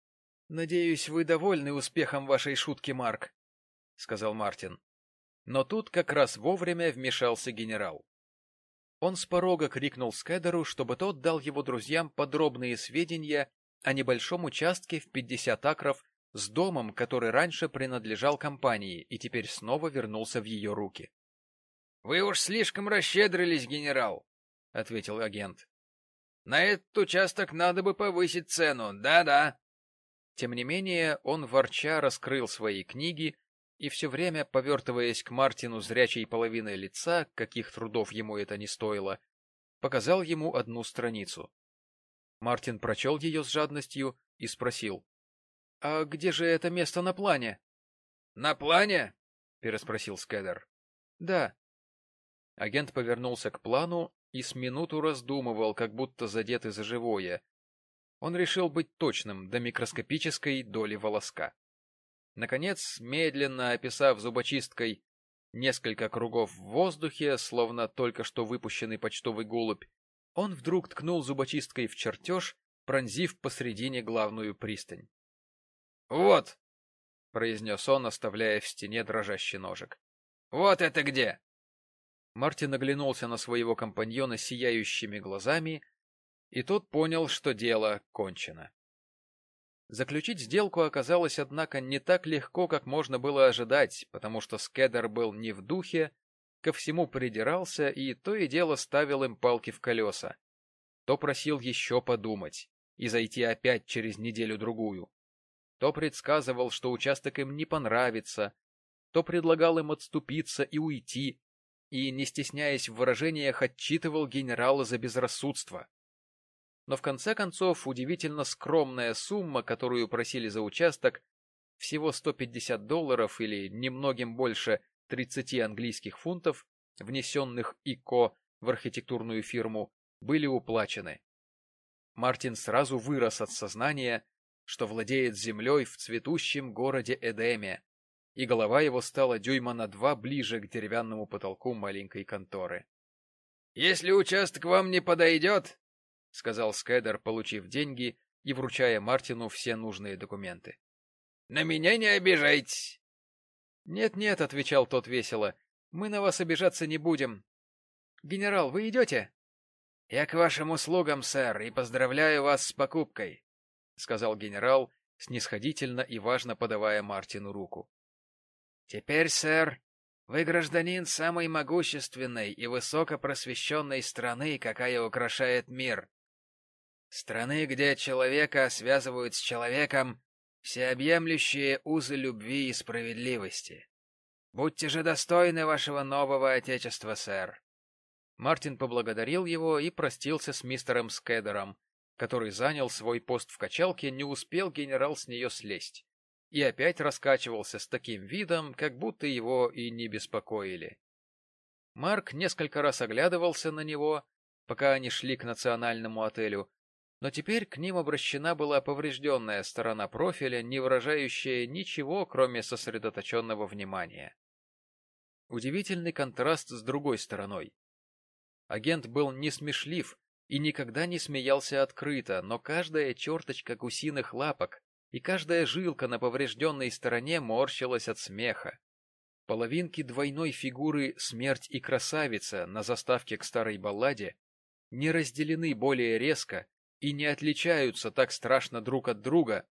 — Надеюсь, вы довольны успехом вашей шутки, Марк, — сказал Мартин. Но тут как раз вовремя вмешался генерал. Он с порога крикнул Скедеру, чтобы тот дал его друзьям подробные сведения о небольшом участке в 50 акров с домом, который раньше принадлежал компании и теперь снова вернулся в ее руки. — Вы уж слишком расщедрились, генерал, — ответил агент. — На этот участок надо бы повысить цену, да-да. Тем не менее, он ворча раскрыл свои книги и все время, повертываясь к Мартину зрячей половиной лица, каких трудов ему это не стоило, показал ему одну страницу. Мартин прочел ее с жадностью и спросил. — А где же это место на плане? — На плане? — переспросил Скедер. — Да. Агент повернулся к плану и с минуту раздумывал, как будто задетый за живое. Он решил быть точным до микроскопической доли волоска. Наконец, медленно описав зубочисткой несколько кругов в воздухе, словно только что выпущенный почтовый голубь, он вдруг ткнул зубочисткой в чертеж, пронзив посредине главную пристань. — Вот! — произнес он, оставляя в стене дрожащий ножик. — Вот это где! Мартин оглянулся на своего компаньона сияющими глазами, и тот понял, что дело кончено. Заключить сделку оказалось, однако, не так легко, как можно было ожидать, потому что Скедер был не в духе, ко всему придирался и то и дело ставил им палки в колеса. То просил еще подумать и зайти опять через неделю-другую. То предсказывал, что участок им не понравится, то предлагал им отступиться и уйти, и, не стесняясь в выражениях, отчитывал генерала за безрассудство. Но в конце концов удивительно скромная сумма, которую просили за участок, всего 150 долларов или немногим больше 30 английских фунтов, внесенных ИКО в архитектурную фирму, были уплачены. Мартин сразу вырос от сознания, что владеет землей в цветущем городе Эдеме, и голова его стала дюйма на два ближе к деревянному потолку маленькой конторы. — Если участок вам не подойдет, — сказал Скайдер, получив деньги и вручая Мартину все нужные документы. — На меня не обижайтесь! «Нет-нет», — отвечал тот весело, — «мы на вас обижаться не будем. Генерал, вы идете?» «Я к вашим услугам, сэр, и поздравляю вас с покупкой», — сказал генерал, снисходительно и важно подавая Мартину руку. «Теперь, сэр, вы гражданин самой могущественной и высокопросвещенной страны, какая украшает мир. Страны, где человека связывают с человеком всеобъемлющие узы любви и справедливости. Будьте же достойны вашего нового отечества, сэр. Мартин поблагодарил его и простился с мистером Скедером, который занял свой пост в качалке, не успел генерал с нее слезть, и опять раскачивался с таким видом, как будто его и не беспокоили. Марк несколько раз оглядывался на него, пока они шли к национальному отелю, но теперь к ним обращена была поврежденная сторона профиля, не выражающая ничего, кроме сосредоточенного внимания. Удивительный контраст с другой стороной. Агент был не смешлив и никогда не смеялся открыто, но каждая черточка гусиных лапок и каждая жилка на поврежденной стороне морщилась от смеха. Половинки двойной фигуры «Смерть и красавица» на заставке к старой балладе не разделены более резко и не отличаются так страшно друг от друга,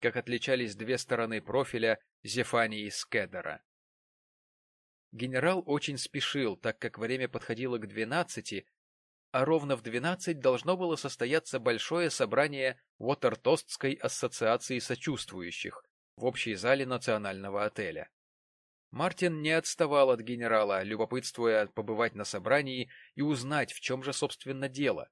как отличались две стороны профиля Зефании Скедера. Генерал очень спешил, так как время подходило к двенадцати, а ровно в двенадцать должно было состояться большое собрание Уотертостской ассоциации сочувствующих в общей зале национального отеля. Мартин не отставал от генерала, любопытствуя побывать на собрании и узнать, в чем же, собственно, дело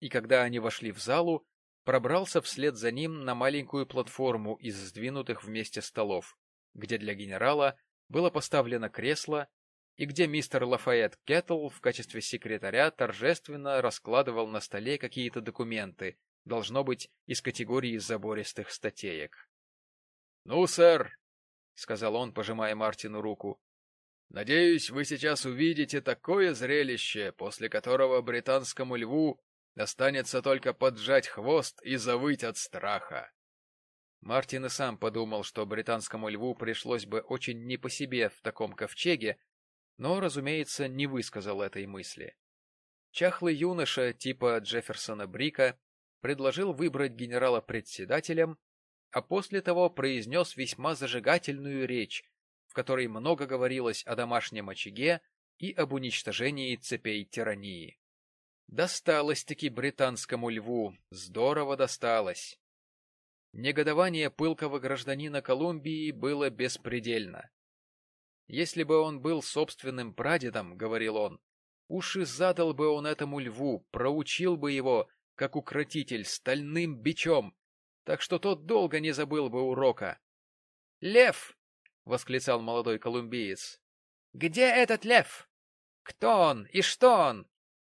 и когда они вошли в залу, пробрался вслед за ним на маленькую платформу из сдвинутых вместе столов, где для генерала было поставлено кресло и где мистер Лафайет Кеттл в качестве секретаря торжественно раскладывал на столе какие-то документы, должно быть, из категории забористых статеек. — Ну, сэр, — сказал он, пожимая Мартину руку, — надеюсь, вы сейчас увидите такое зрелище, после которого британскому льву Останется только поджать хвост и завыть от страха. Мартин и сам подумал, что британскому льву пришлось бы очень не по себе в таком ковчеге, но, разумеется, не высказал этой мысли. Чахлый юноша типа Джефферсона Брика предложил выбрать генерала председателем, а после того произнес весьма зажигательную речь, в которой много говорилось о домашнем очаге и об уничтожении цепей тирании. Досталось-таки британскому льву, здорово досталось. Негодование пылкого гражданина Колумбии было беспредельно. Если бы он был собственным прадедом, — говорил он, — уж и задал бы он этому льву, проучил бы его, как укротитель, стальным бичом, так что тот долго не забыл бы урока. — Лев! — восклицал молодой колумбиец. — Где этот лев? Кто он и что он?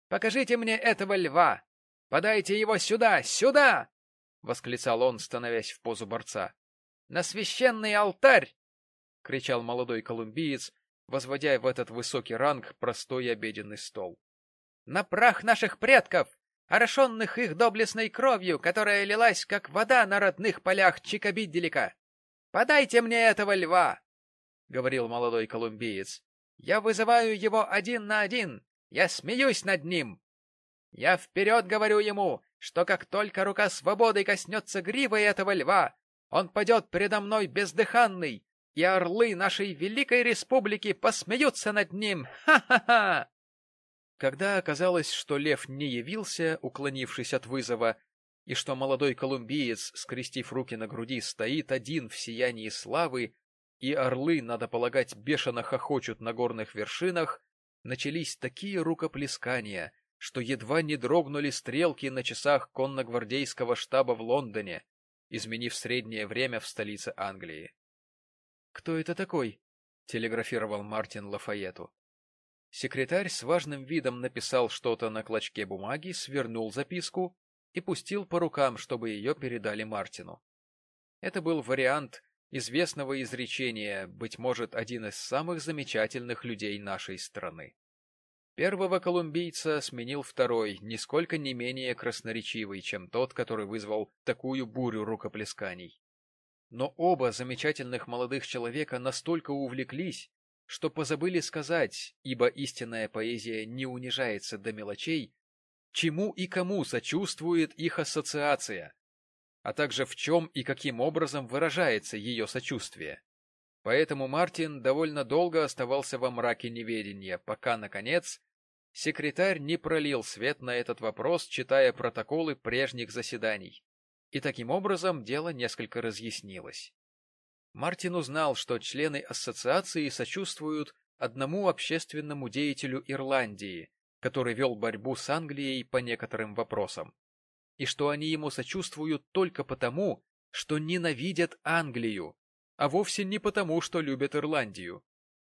Покажите мне этого льва! Подайте его сюда, сюда! — восклицал он, становясь в позу борца. — На священный алтарь! — кричал молодой колумбиец, возводя в этот высокий ранг простой обеденный стол. — На прах наших предков, орошенных их доблестной кровью, которая лилась, как вода на родных полях Чикабидделика! Подайте мне этого льва! — говорил молодой колумбиец. — Я вызываю его один на один! Я смеюсь над ним. Я вперед говорю ему, что как только рука свободы коснется гривы этого льва, он падет передо мной бездыханный, и орлы нашей великой республики посмеются над ним. Ха-ха-ха! Когда оказалось, что лев не явился, уклонившись от вызова, и что молодой колумбиец, скрестив руки на груди, стоит один в сиянии славы, и орлы, надо полагать, бешено хохочут на горных вершинах, начались такие рукоплескания, что едва не дрогнули стрелки на часах конногвардейского штаба в Лондоне, изменив среднее время в столице Англии. «Кто это такой?» — телеграфировал Мартин Лафаету. Секретарь с важным видом написал что-то на клочке бумаги, свернул записку и пустил по рукам, чтобы ее передали Мартину. Это был вариант известного изречения, быть может, один из самых замечательных людей нашей страны. Первого колумбийца сменил второй, нисколько не менее красноречивый, чем тот, который вызвал такую бурю рукоплесканий. Но оба замечательных молодых человека настолько увлеклись, что позабыли сказать, ибо истинная поэзия не унижается до мелочей, чему и кому сочувствует их ассоциация, а также в чем и каким образом выражается ее сочувствие. Поэтому Мартин довольно долго оставался во мраке неведения, пока, наконец, секретарь не пролил свет на этот вопрос, читая протоколы прежних заседаний. И таким образом дело несколько разъяснилось. Мартин узнал, что члены ассоциации сочувствуют одному общественному деятелю Ирландии, который вел борьбу с Англией по некоторым вопросам, и что они ему сочувствуют только потому, что ненавидят Англию, а вовсе не потому, что любят Ирландию.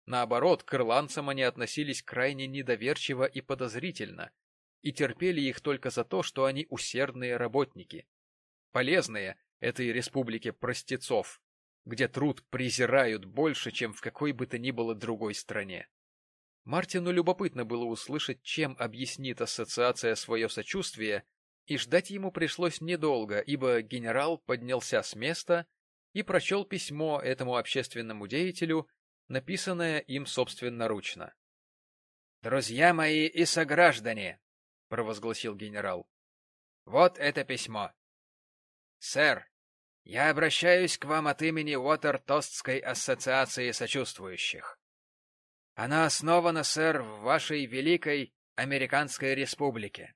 Наоборот, к ирландцам они относились крайне недоверчиво и подозрительно, и терпели их только за то, что они усердные работники. Полезные этой республике простецов, где труд презирают больше, чем в какой бы то ни было другой стране. Мартину любопытно было услышать, чем объяснит ассоциация свое сочувствие, и ждать ему пришлось недолго, ибо генерал поднялся с места и прочел письмо этому общественному деятелю, написанное им собственноручно. «Друзья мои и сограждане!» — провозгласил генерал. «Вот это письмо. Сэр, я обращаюсь к вам от имени Уотертостской ассоциации сочувствующих. Она основана, сэр, в вашей великой Американской республике.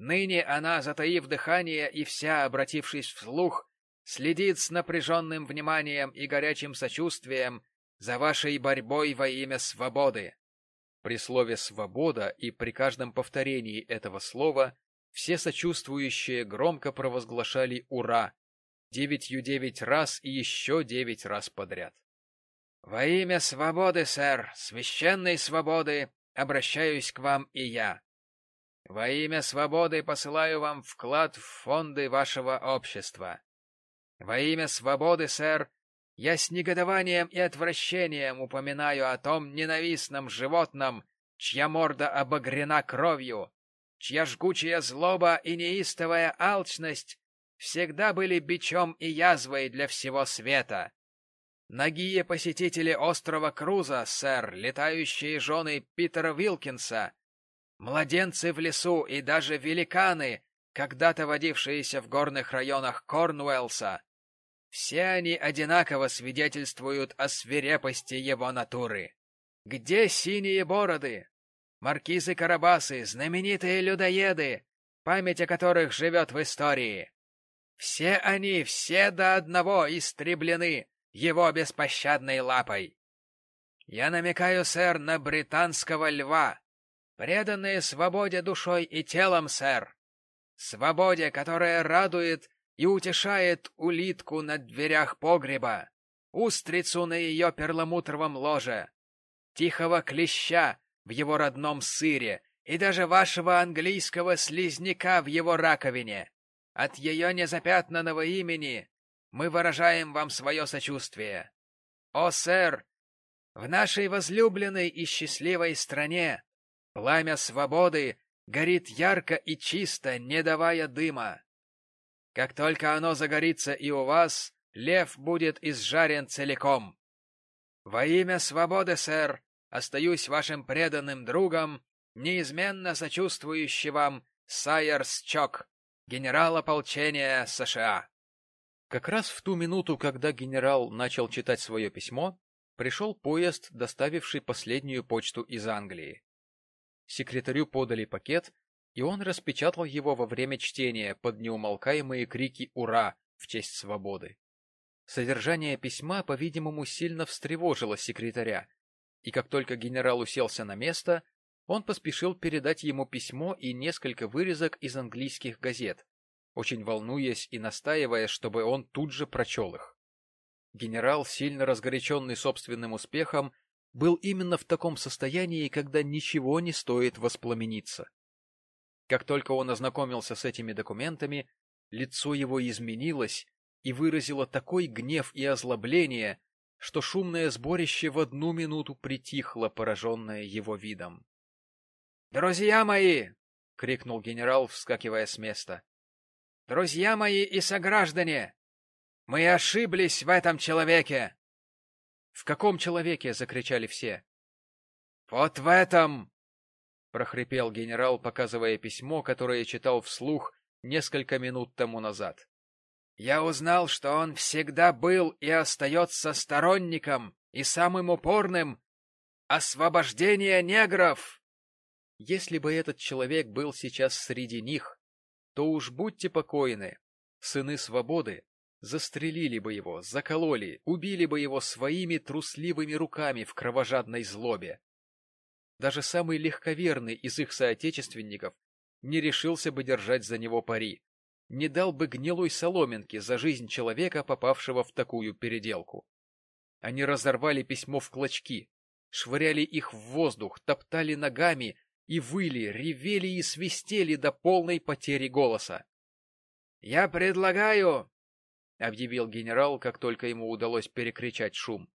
Ныне она, затаив дыхание и вся обратившись вслух, следит с напряженным вниманием и горячим сочувствием за вашей борьбой во имя свободы. При слове «свобода» и при каждом повторении этого слова все сочувствующие громко провозглашали «Ура!» девятью девять раз и еще девять раз подряд. «Во имя свободы, сэр, священной свободы, обращаюсь к вам и я. Во имя свободы посылаю вам вклад в фонды вашего общества. Во имя свободы, сэр, я с негодованием и отвращением упоминаю о том ненавистном животном, чья морда обогрена кровью, чья жгучая злоба и неистовая алчность всегда были бичом и язвой для всего света. Нагие посетители острова Круза, сэр, летающие жены Питера Вилкинса, младенцы в лесу и даже великаны, когда-то водившиеся в горных районах Корнуэллса, все они одинаково свидетельствуют о свирепости его натуры. Где синие бороды? Маркизы-карабасы, знаменитые людоеды, память о которых живет в истории. Все они, все до одного истреблены его беспощадной лапой. Я намекаю, сэр, на британского льва, преданные свободе душой и телом, сэр. Свободе, которая радует и утешает улитку на дверях погреба, устрицу на ее перламутровом ложе, тихого клеща в его родном сыре и даже вашего английского слизняка в его раковине. От ее незапятнанного имени мы выражаем вам свое сочувствие. О, сэр, в нашей возлюбленной и счастливой стране пламя свободы горит ярко и чисто, не давая дыма. Как только оно загорится и у вас, лев будет изжарен целиком. Во имя свободы, сэр, остаюсь вашим преданным другом, неизменно сочувствующий вам Сайерс Чок генерал ополчения США. Как раз в ту минуту, когда генерал начал читать свое письмо, пришел поезд, доставивший последнюю почту из Англии. Секретарю подали пакет, и он распечатал его во время чтения под неумолкаемые крики «Ура!» в честь свободы. Содержание письма, по-видимому, сильно встревожило секретаря, и как только генерал уселся на место, он поспешил передать ему письмо и несколько вырезок из английских газет, очень волнуясь и настаивая, чтобы он тут же прочел их. Генерал, сильно разгоряченный собственным успехом, был именно в таком состоянии, когда ничего не стоит воспламениться. Как только он ознакомился с этими документами, лицо его изменилось и выразило такой гнев и озлобление, что шумное сборище в одну минуту притихло, пораженное его видом. Друзья мои! — крикнул генерал, вскакивая с места. — Друзья мои и сограждане! Мы ошиблись в этом человеке! — В каком человеке? — закричали все. — Вот в этом! — прохрипел генерал, показывая письмо, которое читал вслух несколько минут тому назад. — Я узнал, что он всегда был и остается сторонником и самым упорным освобождения негров! Если бы этот человек был сейчас среди них, то уж будьте покойны, сыны свободы застрелили бы его, закололи, убили бы его своими трусливыми руками в кровожадной злобе. Даже самый легковерный из их соотечественников не решился бы держать за него пари, не дал бы гнилой соломинки за жизнь человека, попавшего в такую переделку. Они разорвали письмо в клочки, швыряли их в воздух, топтали ногами и выли, ревели и свистели до полной потери голоса. — Я предлагаю, — объявил генерал, как только ему удалось перекричать шум,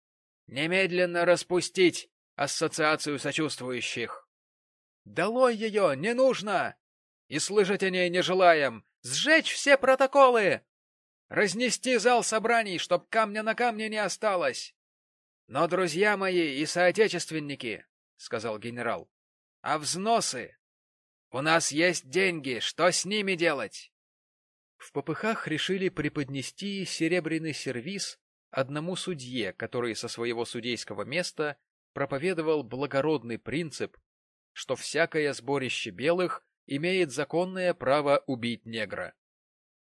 — немедленно распустить ассоциацию сочувствующих. — Долой ее! Не нужно! И слышать о ней не желаем! Сжечь все протоколы! Разнести зал собраний, чтоб камня на камне не осталось! — Но, друзья мои и соотечественники, — сказал генерал, — а взносы? У нас есть деньги, что с ними делать? В попыхах решили преподнести серебряный сервиз одному судье, который со своего судейского места проповедовал благородный принцип, что всякое сборище белых имеет законное право убить негра.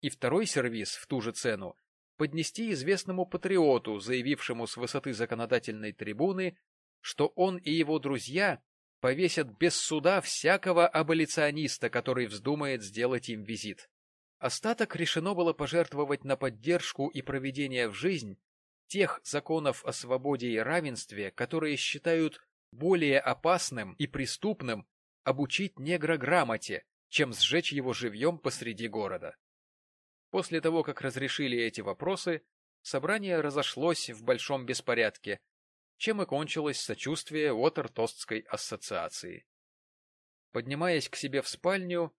И второй сервиз в ту же цену поднести известному патриоту, заявившему с высоты законодательной трибуны, что он и его друзья повесят без суда всякого аболициониста, который вздумает сделать им визит. Остаток решено было пожертвовать на поддержку и проведение в жизнь тех законов о свободе и равенстве, которые считают более опасным и преступным обучить негра грамоте, чем сжечь его живьем посреди города. После того, как разрешили эти вопросы, собрание разошлось в большом беспорядке, чем и кончилось сочувствие Уотертостской ассоциации. Поднимаясь к себе в спальню,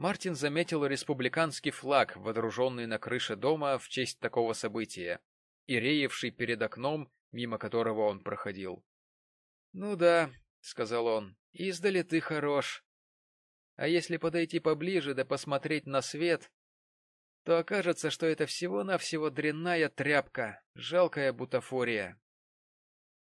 Мартин заметил республиканский флаг, водруженный на крыше дома в честь такого события, и реевший перед окном, мимо которого он проходил. — Ну да, — сказал он, — издали ты хорош. А если подойти поближе да посмотреть на свет, то окажется, что это всего-навсего дрянная тряпка, жалкая бутафория.